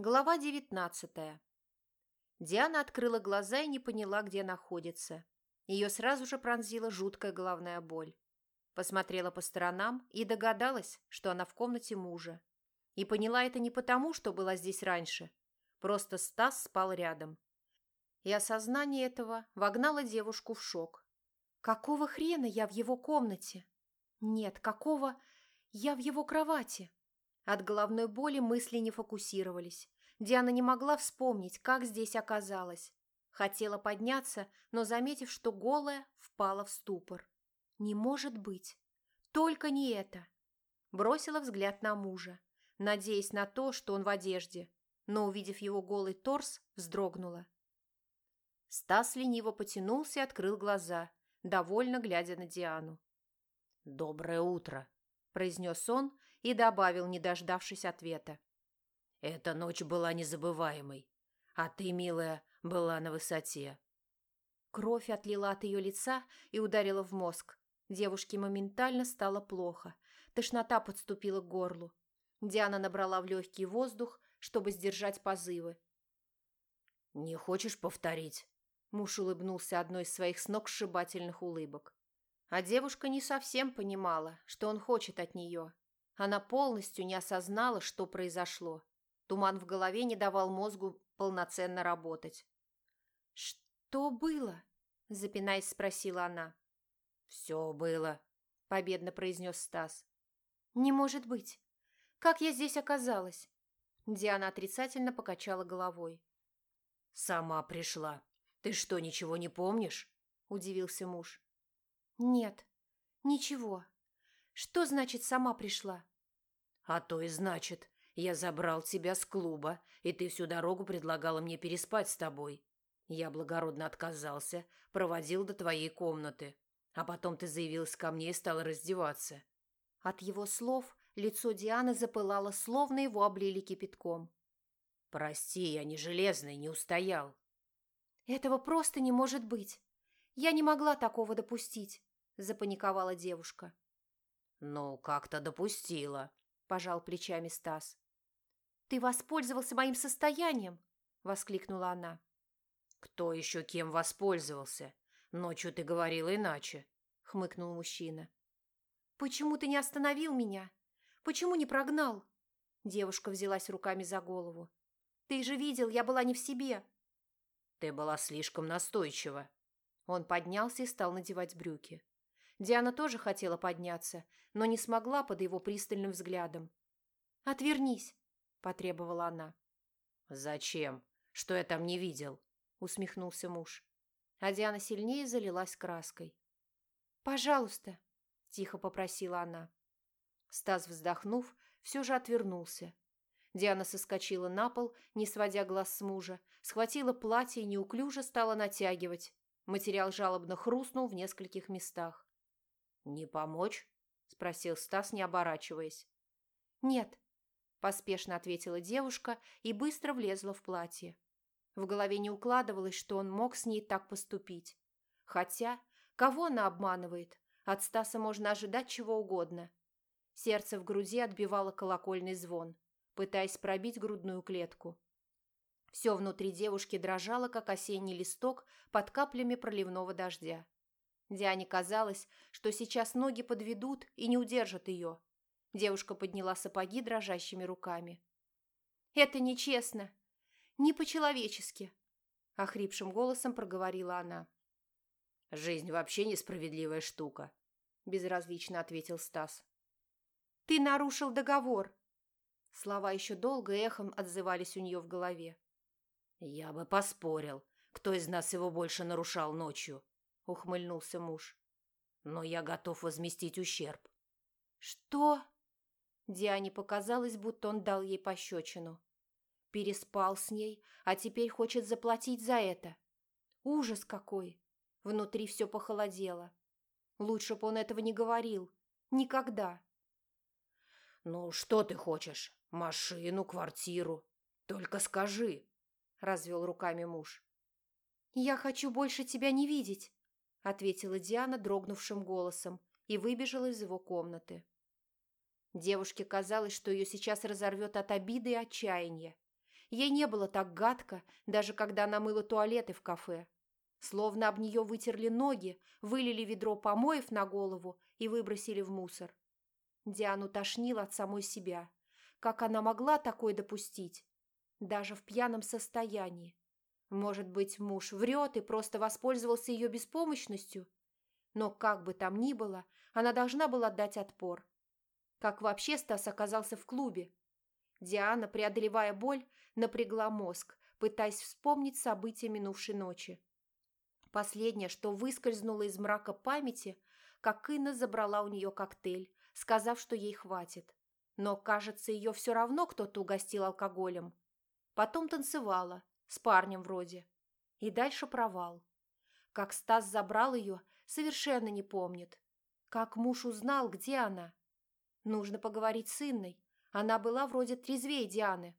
Глава девятнадцатая. Диана открыла глаза и не поняла, где находится. Ее сразу же пронзила жуткая головная боль. Посмотрела по сторонам и догадалась, что она в комнате мужа. И поняла это не потому, что была здесь раньше. Просто Стас спал рядом. И осознание этого вогнало девушку в шок. «Какого хрена я в его комнате?» «Нет, какого... Я в его кровати?» От головной боли мысли не фокусировались. Диана не могла вспомнить, как здесь оказалась. Хотела подняться, но, заметив, что голая, впала в ступор. «Не может быть! Только не это!» Бросила взгляд на мужа, надеясь на то, что он в одежде, но, увидев его голый торс, вздрогнула. Стас лениво потянулся и открыл глаза, довольно глядя на Диану. «Доброе утро!» – произнес он и добавил, не дождавшись ответа. «Эта ночь была незабываемой, а ты, милая, была на высоте». Кровь отлила от ее лица и ударила в мозг. Девушке моментально стало плохо. Тошнота подступила к горлу. Диана набрала в легкий воздух, чтобы сдержать позывы. «Не хочешь повторить?» Муж улыбнулся одной из своих сногсшибательных улыбок. А девушка не совсем понимала, что он хочет от нее. Она полностью не осознала, что произошло. Туман в голове не давал мозгу полноценно работать. «Что было?» – запинаясь, спросила она. «Все было», – победно произнес Стас. «Не может быть. Как я здесь оказалась?» Диана отрицательно покачала головой. «Сама пришла. Ты что, ничего не помнишь?» – удивился муж. «Нет, ничего. Что значит «сама пришла»?» «А то и значит, я забрал тебя с клуба, и ты всю дорогу предлагала мне переспать с тобой. Я благородно отказался, проводил до твоей комнаты. А потом ты заявилась ко мне и стала раздеваться». От его слов лицо Дианы запылало, словно его облили кипятком. «Прости, я не железный, не устоял». «Этого просто не может быть. Я не могла такого допустить», – запаниковала девушка. «Ну, как-то допустила», – пожал плечами Стас. «Ты воспользовался моим состоянием?» – воскликнула она. «Кто еще кем воспользовался? Ночью ты говорила иначе», – хмыкнул мужчина. «Почему ты не остановил меня? Почему не прогнал?» Девушка взялась руками за голову. «Ты же видел, я была не в себе». «Ты была слишком настойчива». Он поднялся и стал надевать брюки. Диана тоже хотела подняться, но не смогла под его пристальным взглядом. «Отвернись», – потребовала она. «Зачем? Что я там не видел?» – усмехнулся муж. А Диана сильнее залилась краской. «Пожалуйста», – тихо попросила она. Стас, вздохнув, все же отвернулся. Диана соскочила на пол, не сводя глаз с мужа, схватила платье и неуклюже стала натягивать. Материал жалобно хрустнул в нескольких местах. «Не помочь?» – спросил Стас, не оборачиваясь. «Нет», – поспешно ответила девушка и быстро влезла в платье. В голове не укладывалось, что он мог с ней так поступить. Хотя, кого она обманывает? От Стаса можно ожидать чего угодно. Сердце в груди отбивало колокольный звон, пытаясь пробить грудную клетку. Все внутри девушки дрожало, как осенний листок под каплями проливного дождя. Диане казалось, что сейчас ноги подведут и не удержат ее. Девушка подняла сапоги дрожащими руками. «Это нечестно. Не по-человечески», – охрипшим голосом проговорила она. «Жизнь вообще несправедливая штука», – безразлично ответил Стас. «Ты нарушил договор». Слова еще долго эхом отзывались у нее в голове. «Я бы поспорил, кто из нас его больше нарушал ночью», ухмыльнулся муж. Но я готов возместить ущерб. Что? Диане показалось, будто он дал ей пощечину. Переспал с ней, а теперь хочет заплатить за это. Ужас какой! Внутри все похолодело. Лучше бы он этого не говорил. Никогда. «Ну, что ты хочешь? Машину, квартиру? Только скажи!» – развел руками муж. «Я хочу больше тебя не видеть», – ответила Диана дрогнувшим голосом и выбежала из его комнаты. Девушке казалось, что ее сейчас разорвет от обиды и отчаяния. Ей не было так гадко, даже когда она мыла туалеты в кафе. Словно об нее вытерли ноги, вылили ведро помоев на голову и выбросили в мусор. Диану тошнило от самой себя. Как она могла такое допустить? Даже в пьяном состоянии. Может быть, муж врет и просто воспользовался ее беспомощностью? Но как бы там ни было, она должна была дать отпор. Как вообще Стас оказался в клубе? Диана, преодолевая боль, напрягла мозг, пытаясь вспомнить события минувшей ночи. Последнее, что выскользнуло из мрака памяти, как Инна забрала у нее коктейль, сказав, что ей хватит. Но, кажется, ее все равно кто-то угостил алкоголем. Потом танцевала, с парнем вроде. И дальше провал. Как Стас забрал ее, совершенно не помнит. Как муж узнал, где она. Нужно поговорить с Инной. Она была вроде трезвее Дианы.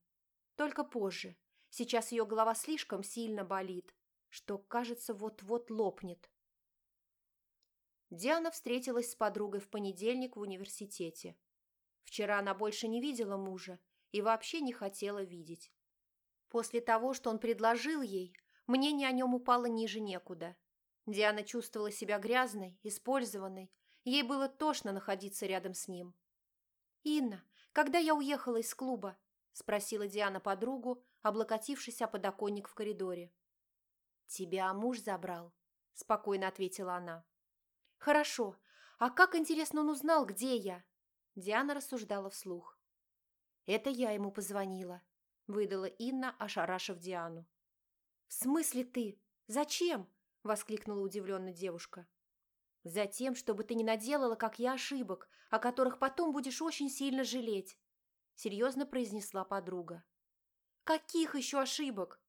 Только позже. Сейчас ее голова слишком сильно болит, что, кажется, вот-вот лопнет. Диана встретилась с подругой в понедельник в университете. Вчера она больше не видела мужа и вообще не хотела видеть. После того, что он предложил ей, мнение о нем упало ниже некуда. Диана чувствовала себя грязной, использованной. Ей было тошно находиться рядом с ним. «Инна, когда я уехала из клуба?» – спросила Диана подругу, облокотившись о подоконник в коридоре. «Тебя муж забрал», – спокойно ответила она. «Хорошо. А как, интересно, он узнал, где я?» Диана рассуждала вслух. «Это я ему позвонила», – выдала Инна, ошарашив Диану. «В смысле ты? Зачем?» – воскликнула удивленно девушка. «Затем, чтобы ты не наделала, как я, ошибок, о которых потом будешь очень сильно жалеть», – серьезно произнесла подруга. «Каких еще ошибок?»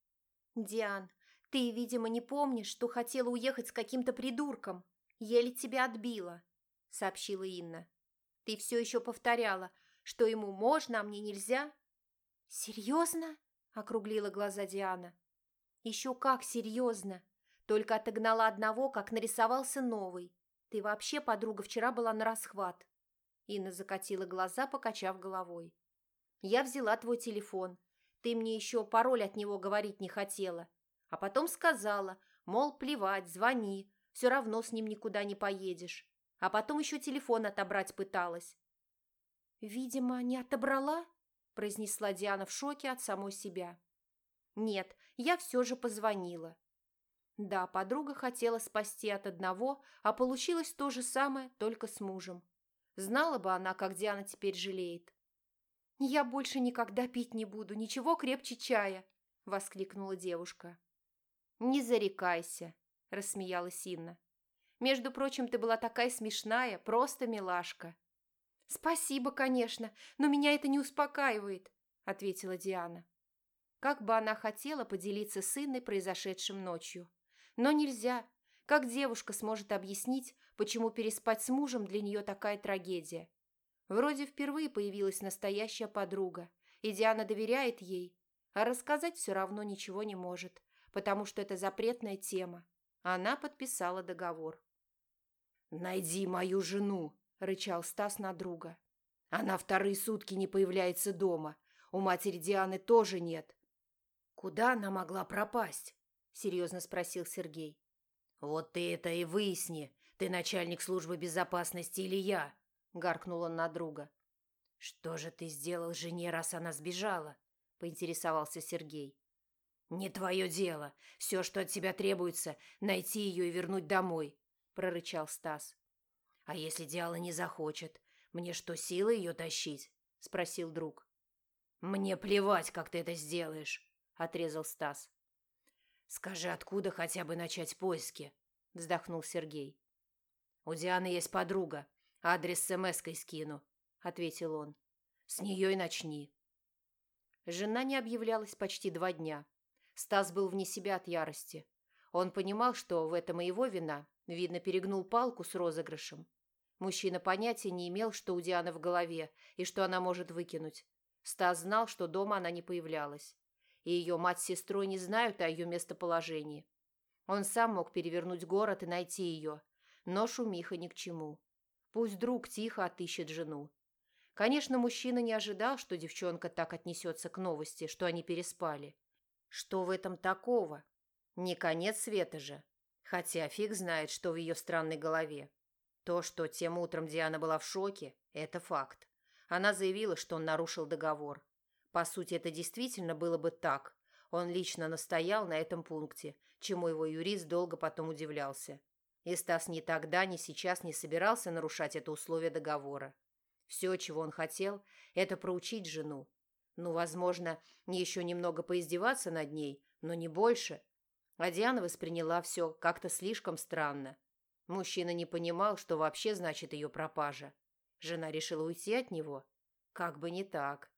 «Диан, ты, видимо, не помнишь, что хотела уехать с каким-то придурком. Еле тебя отбила», – сообщила Инна. «Ты все еще повторяла, что ему можно, а мне нельзя?» «Серьезно?» – округлила глаза Диана. «Еще как серьезно. Только отогнала одного, как нарисовался новый. Ты вообще, подруга, вчера была на расхват». Инна закатила глаза, покачав головой. «Я взяла твой телефон. Ты мне еще пароль от него говорить не хотела. А потом сказала, мол, плевать, звони, все равно с ним никуда не поедешь. А потом еще телефон отобрать пыталась. «Видимо, не отобрала?» – произнесла Диана в шоке от самой себя. «Нет, я все же позвонила». Да, подруга хотела спасти от одного, а получилось то же самое, только с мужем. Знала бы она, как Диана теперь жалеет. «Я больше никогда пить не буду, ничего крепче чая!» – воскликнула девушка. «Не зарекайся», – рассмеялась Инна. «Между прочим, ты была такая смешная, просто милашка». «Спасибо, конечно, но меня это не успокаивает», – ответила Диана. Как бы она хотела поделиться с Инной произошедшим ночью. Но нельзя. Как девушка сможет объяснить, почему переспать с мужем для нее такая трагедия? Вроде впервые появилась настоящая подруга, и Диана доверяет ей, а рассказать все равно ничего не может, потому что это запретная тема. Она подписала договор. «Найди мою жену!» – рычал Стас на друга. «Она вторые сутки не появляется дома. У матери Дианы тоже нет». «Куда она могла пропасть?» – серьезно спросил Сергей. «Вот ты это и выясни. Ты начальник службы безопасности или я?» – гаркнул он на друга. «Что же ты сделал жене, раз она сбежала?» – поинтересовался Сергей. «Не твое дело. Все, что от тебя требуется, найти ее и вернуть домой», – прорычал Стас. «А если Диала не захочет, мне что, силы ее тащить?» – спросил друг. «Мне плевать, как ты это сделаешь», – отрезал Стас. «Скажи, откуда хотя бы начать поиски?» – вздохнул Сергей. «У Дианы есть подруга. Адрес смс-кой скину», – ответил он. «С нее и начни». Жена не объявлялась почти два дня. Стас был вне себя от ярости. Он понимал, что в этом и его вина. Видно, перегнул палку с розыгрышем. Мужчина понятия не имел, что у Дианы в голове и что она может выкинуть. Стас знал, что дома она не появлялась. И ее мать с сестрой не знают о ее местоположении. Он сам мог перевернуть город и найти ее. Но шумиха ни к чему. Пусть друг тихо отыщет жену. Конечно, мужчина не ожидал, что девчонка так отнесется к новости, что они переспали. Что в этом такого? Не конец света же. Хотя фиг знает, что в ее странной голове. То, что тем утром Диана была в шоке, это факт. Она заявила, что он нарушил договор. По сути, это действительно было бы так. Он лично настоял на этом пункте, чему его юрист долго потом удивлялся. И Стас ни тогда, ни сейчас не собирался нарушать это условие договора. Все, чего он хотел, это проучить жену. Ну, возможно, еще немного поиздеваться над ней, но не больше. А Диана восприняла все как-то слишком странно. Мужчина не понимал, что вообще значит ее пропажа. Жена решила уйти от него. Как бы не так.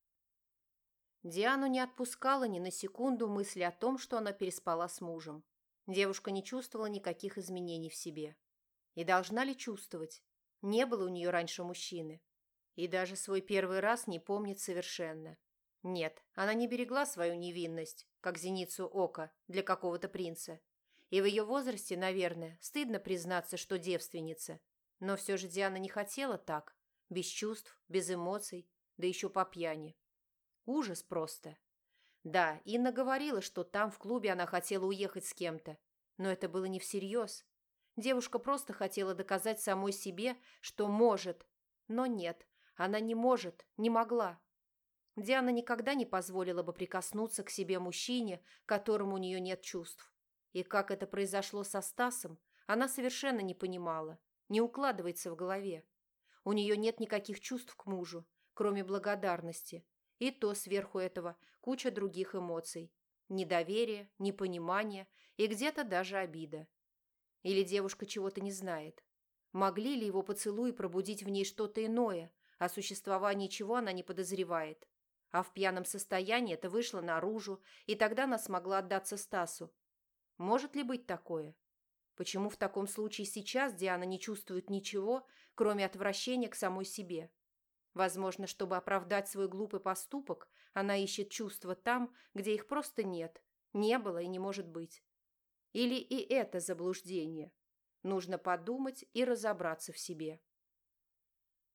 Диану не отпускала ни на секунду мысли о том, что она переспала с мужем. Девушка не чувствовала никаких изменений в себе. И должна ли чувствовать? Не было у нее раньше мужчины. И даже свой первый раз не помнит совершенно. Нет, она не берегла свою невинность, как зеницу ока для какого-то принца. И в ее возрасте, наверное, стыдно признаться, что девственница. Но все же Диана не хотела так, без чувств, без эмоций, да еще по пьяни. Ужас просто. Да, Инна говорила, что там, в клубе, она хотела уехать с кем-то. Но это было не всерьез. Девушка просто хотела доказать самой себе, что может. Но нет, она не может, не могла. Диана никогда не позволила бы прикоснуться к себе мужчине, которому у нее нет чувств. И как это произошло со Стасом, она совершенно не понимала, не укладывается в голове. У нее нет никаких чувств к мужу, кроме благодарности, и то сверху этого куча других эмоций. Недоверие, непонимание и где-то даже обида. Или девушка чего-то не знает. Могли ли его поцелуи пробудить в ней что-то иное, о существовании чего она не подозревает? А в пьяном состоянии это вышло наружу, и тогда она смогла отдаться Стасу. Может ли быть такое? Почему в таком случае сейчас Диана не чувствует ничего, кроме отвращения к самой себе? Возможно, чтобы оправдать свой глупый поступок, она ищет чувства там, где их просто нет, не было и не может быть. Или и это заблуждение. Нужно подумать и разобраться в себе.